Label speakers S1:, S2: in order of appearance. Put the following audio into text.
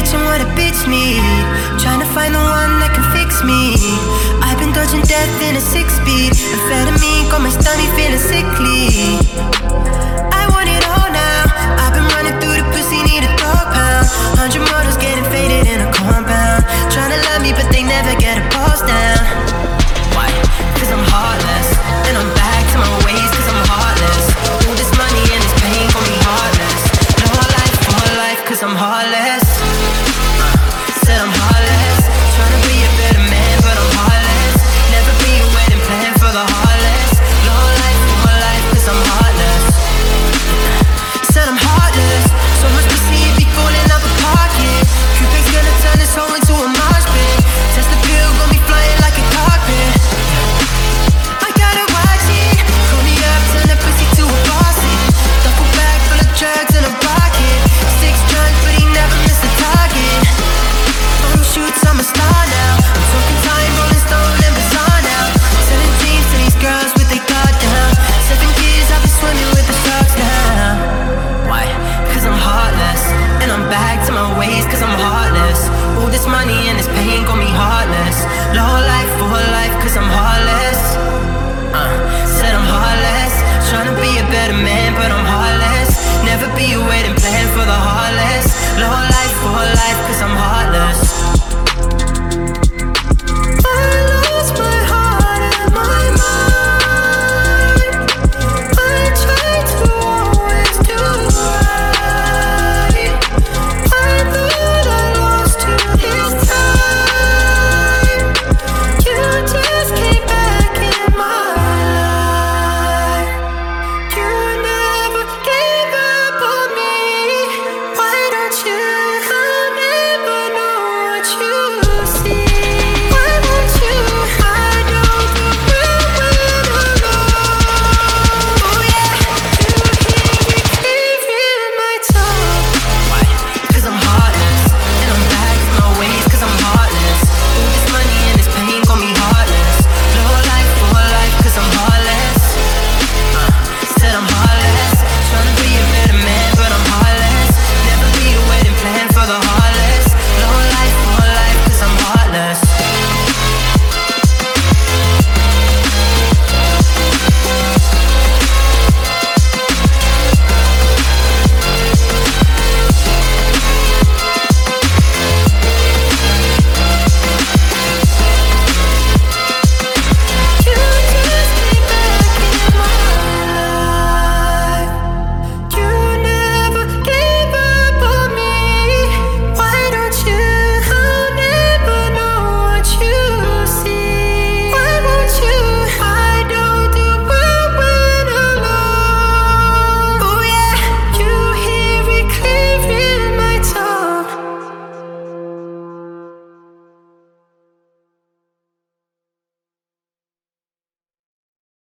S1: Bitching what a bitch need. Trying to find the one that can fix me. I've been dodging death in a six speed. Amphetamine got my stomach feeling sickly. I want it all now. I've been running through the pussy, need a dog pound. Hundred models getting faded in a compound. Trying to love me, but they never get a pause down. Why? Cause I'm heartless. And I'm back to my ways, cause I'm heartless. All this money and this pain gon' be heartless. No, I life, all life, cause I'm heartless. the stars